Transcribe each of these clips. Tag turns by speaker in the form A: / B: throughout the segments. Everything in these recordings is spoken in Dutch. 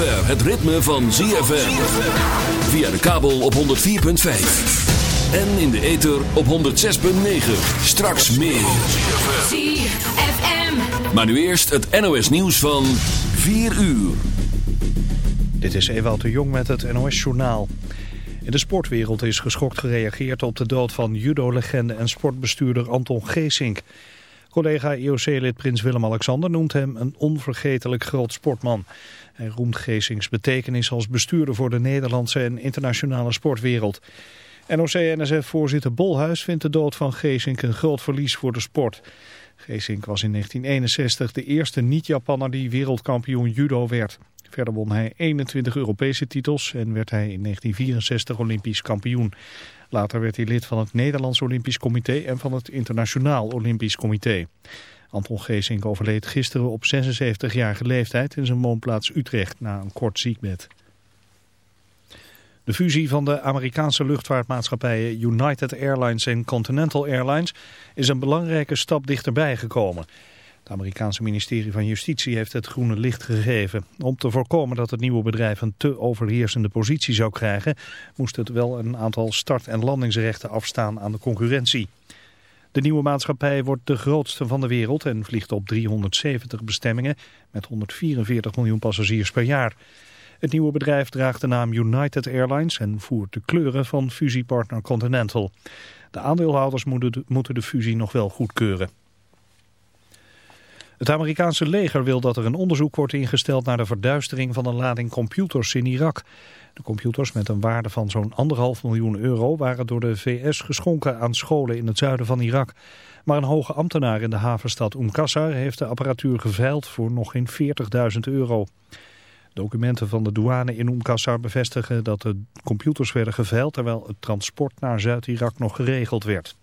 A: zover het ritme van ZFM. Via de kabel op 104.5. En in de ether op 106.9. Straks meer.
B: ZFM.
A: Maar nu eerst het NOS nieuws van 4 uur.
C: Dit is Ewout de Jong met het NOS-journaal. In de sportwereld is geschokt gereageerd op de dood van judo-legende en sportbestuurder Anton Geesink. Collega IOC-lid Prins Willem-Alexander noemt hem een onvergetelijk groot sportman. Hij roemt Geesinks betekenis als bestuurder voor de Nederlandse en internationale sportwereld. NOC-NSF-voorzitter Bolhuis vindt de dood van Geesink een groot verlies voor de sport. Geesink was in 1961 de eerste niet-Japanner die wereldkampioen judo werd. Verder won hij 21 Europese titels en werd hij in 1964 Olympisch kampioen. Later werd hij lid van het Nederlands Olympisch Comité en van het Internationaal Olympisch Comité. Anton Geesink overleed gisteren op 76-jarige leeftijd in zijn woonplaats Utrecht na een kort ziekbed. De fusie van de Amerikaanse luchtvaartmaatschappijen United Airlines en Continental Airlines is een belangrijke stap dichterbij gekomen. Het Amerikaanse ministerie van Justitie heeft het groene licht gegeven. Om te voorkomen dat het nieuwe bedrijf een te overheersende positie zou krijgen, moest het wel een aantal start- en landingsrechten afstaan aan de concurrentie. De nieuwe maatschappij wordt de grootste van de wereld en vliegt op 370 bestemmingen met 144 miljoen passagiers per jaar. Het nieuwe bedrijf draagt de naam United Airlines en voert de kleuren van fusiepartner Continental. De aandeelhouders moeten de fusie nog wel goedkeuren. Het Amerikaanse leger wil dat er een onderzoek wordt ingesteld naar de verduistering van een lading computers in Irak. De computers met een waarde van zo'n anderhalf miljoen euro waren door de VS geschonken aan scholen in het zuiden van Irak. Maar een hoge ambtenaar in de havenstad Qasar heeft de apparatuur geveild voor nog geen 40.000 euro. Documenten van de douane in Qasar bevestigen dat de computers werden geveild terwijl het transport naar Zuid-Irak nog geregeld werd.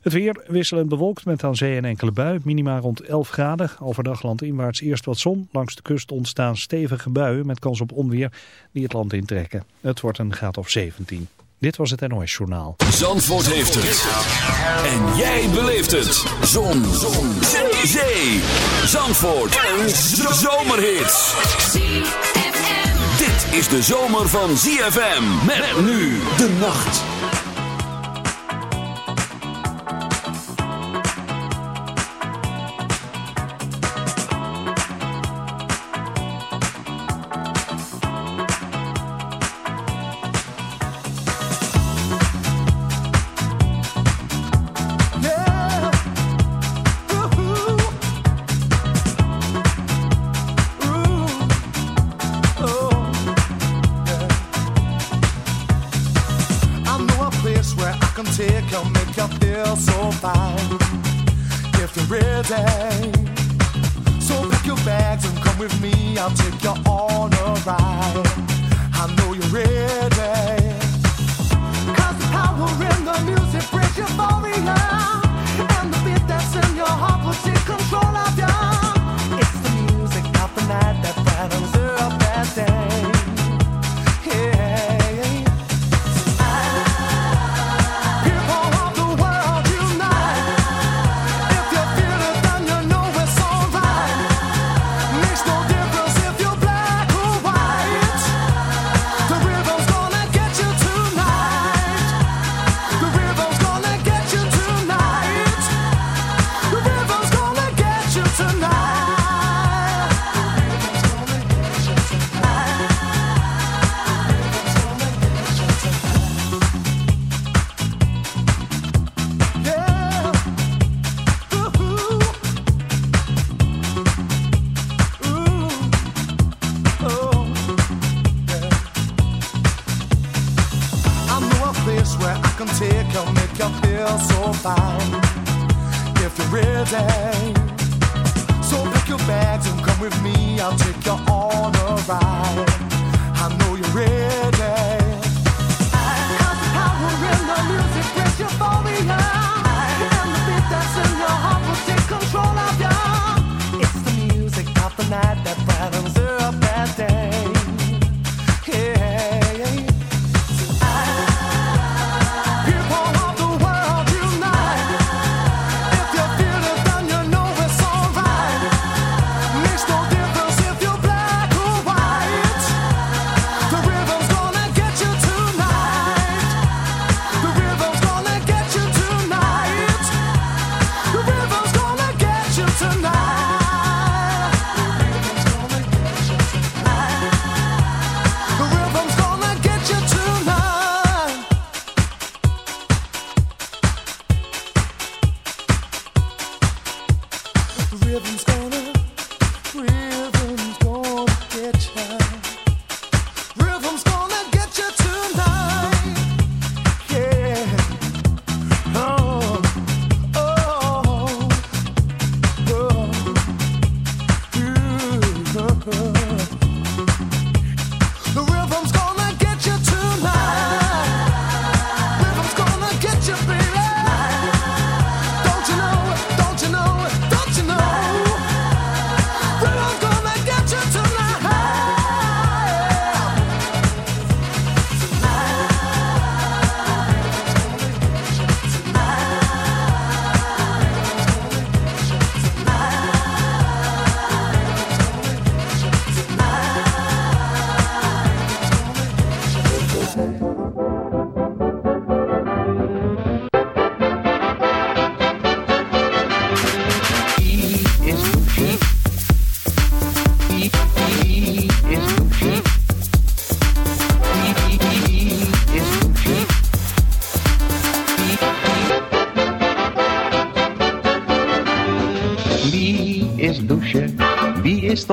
C: Het weer wisselend bewolkt met aan zee een enkele bui. Minima rond 11 graden. Overdag landinwaarts eerst wat zon. Langs de kust ontstaan stevige buien met kans op onweer die het land intrekken. Het wordt een graad of 17. Dit was het NOS Journaal.
A: Zandvoort heeft het. En jij beleeft het. Zon. zon. Zee. Zandvoort. Een zomerhit. Dit is de zomer van ZFM. Met nu de nacht.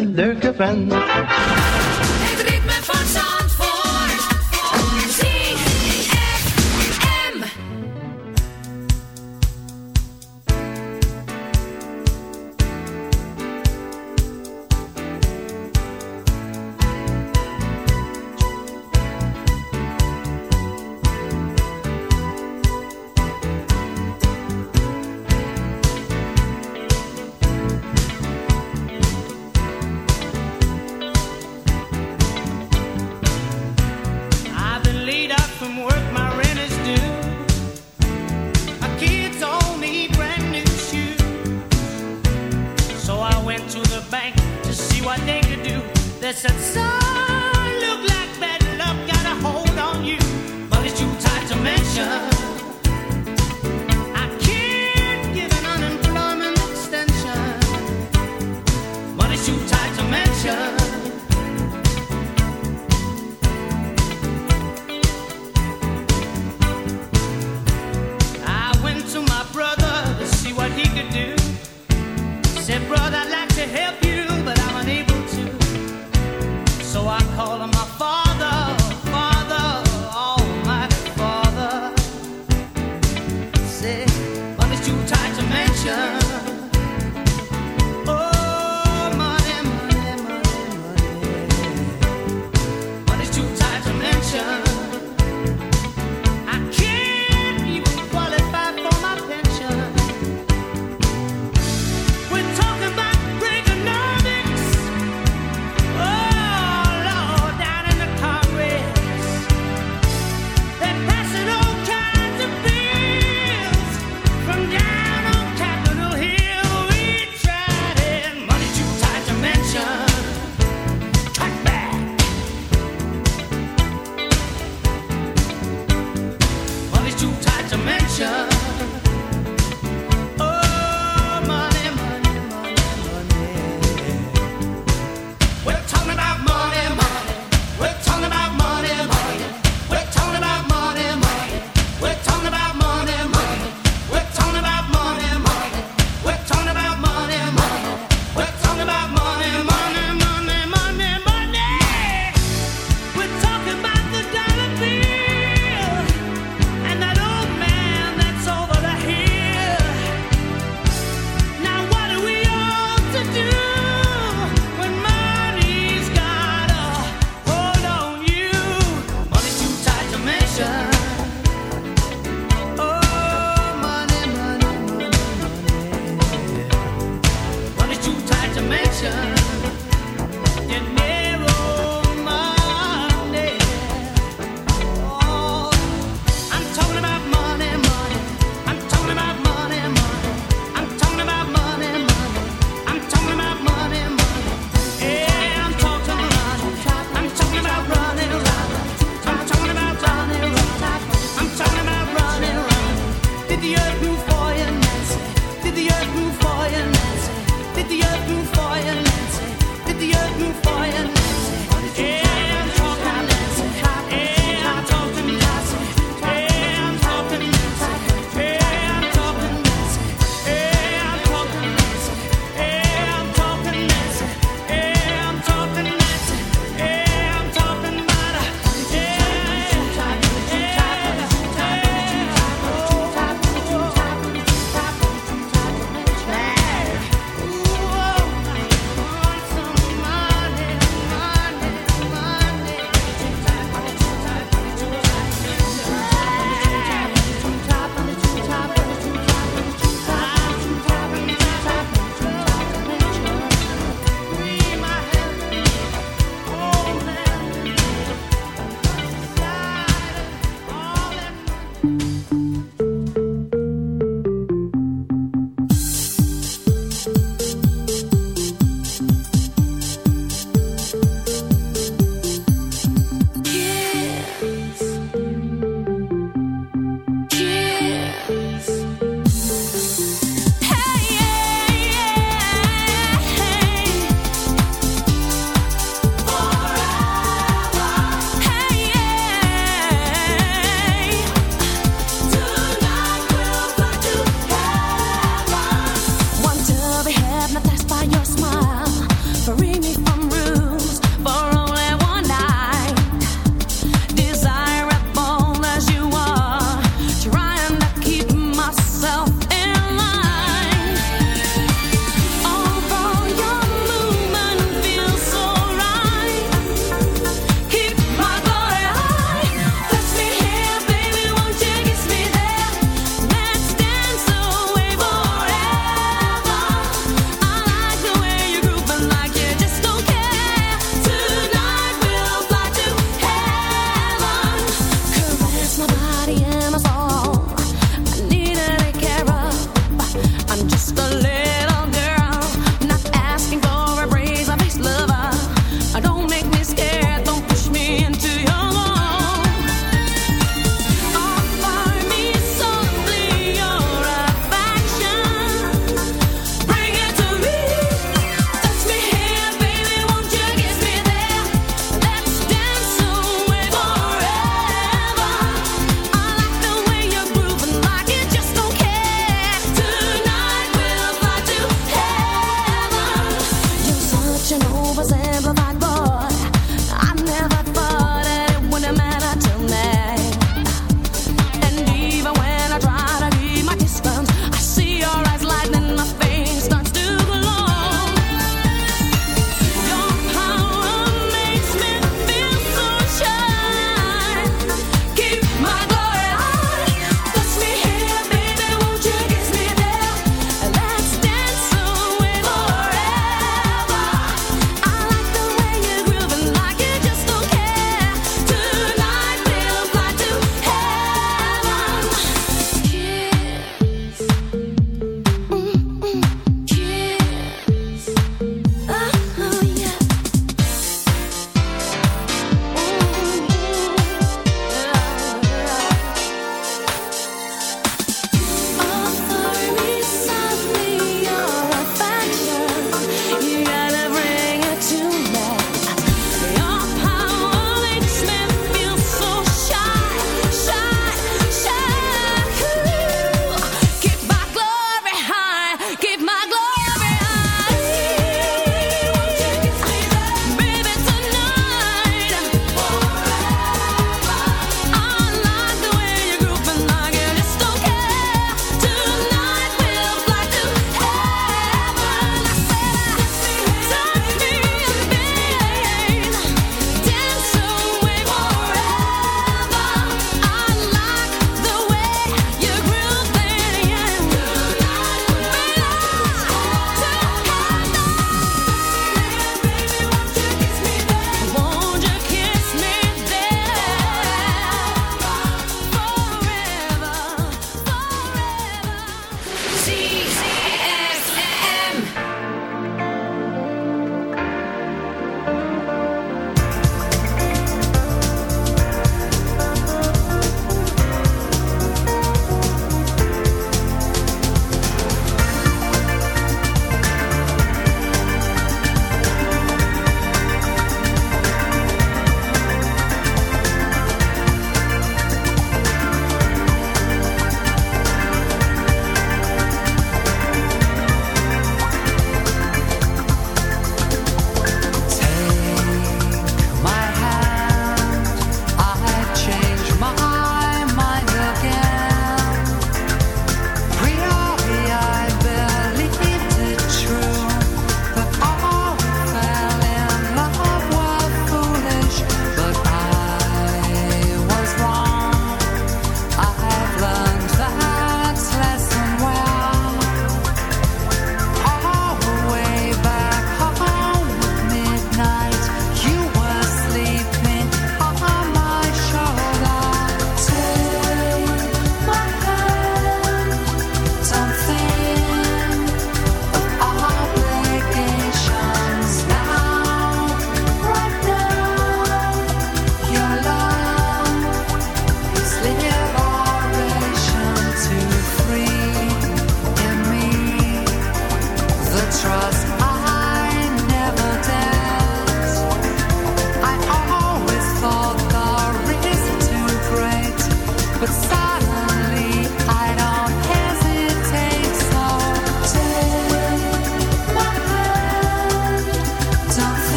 D: Een leuke vent.
E: Said, look like bad got a hold on you. Too tight to. I can't give an unemployment extension. It's too tight to mention. I went to my brother to see what he could do. Said, brother, I'd like to help you,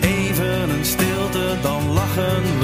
F: Even een stilte, dan lachen we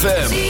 A: ZFM.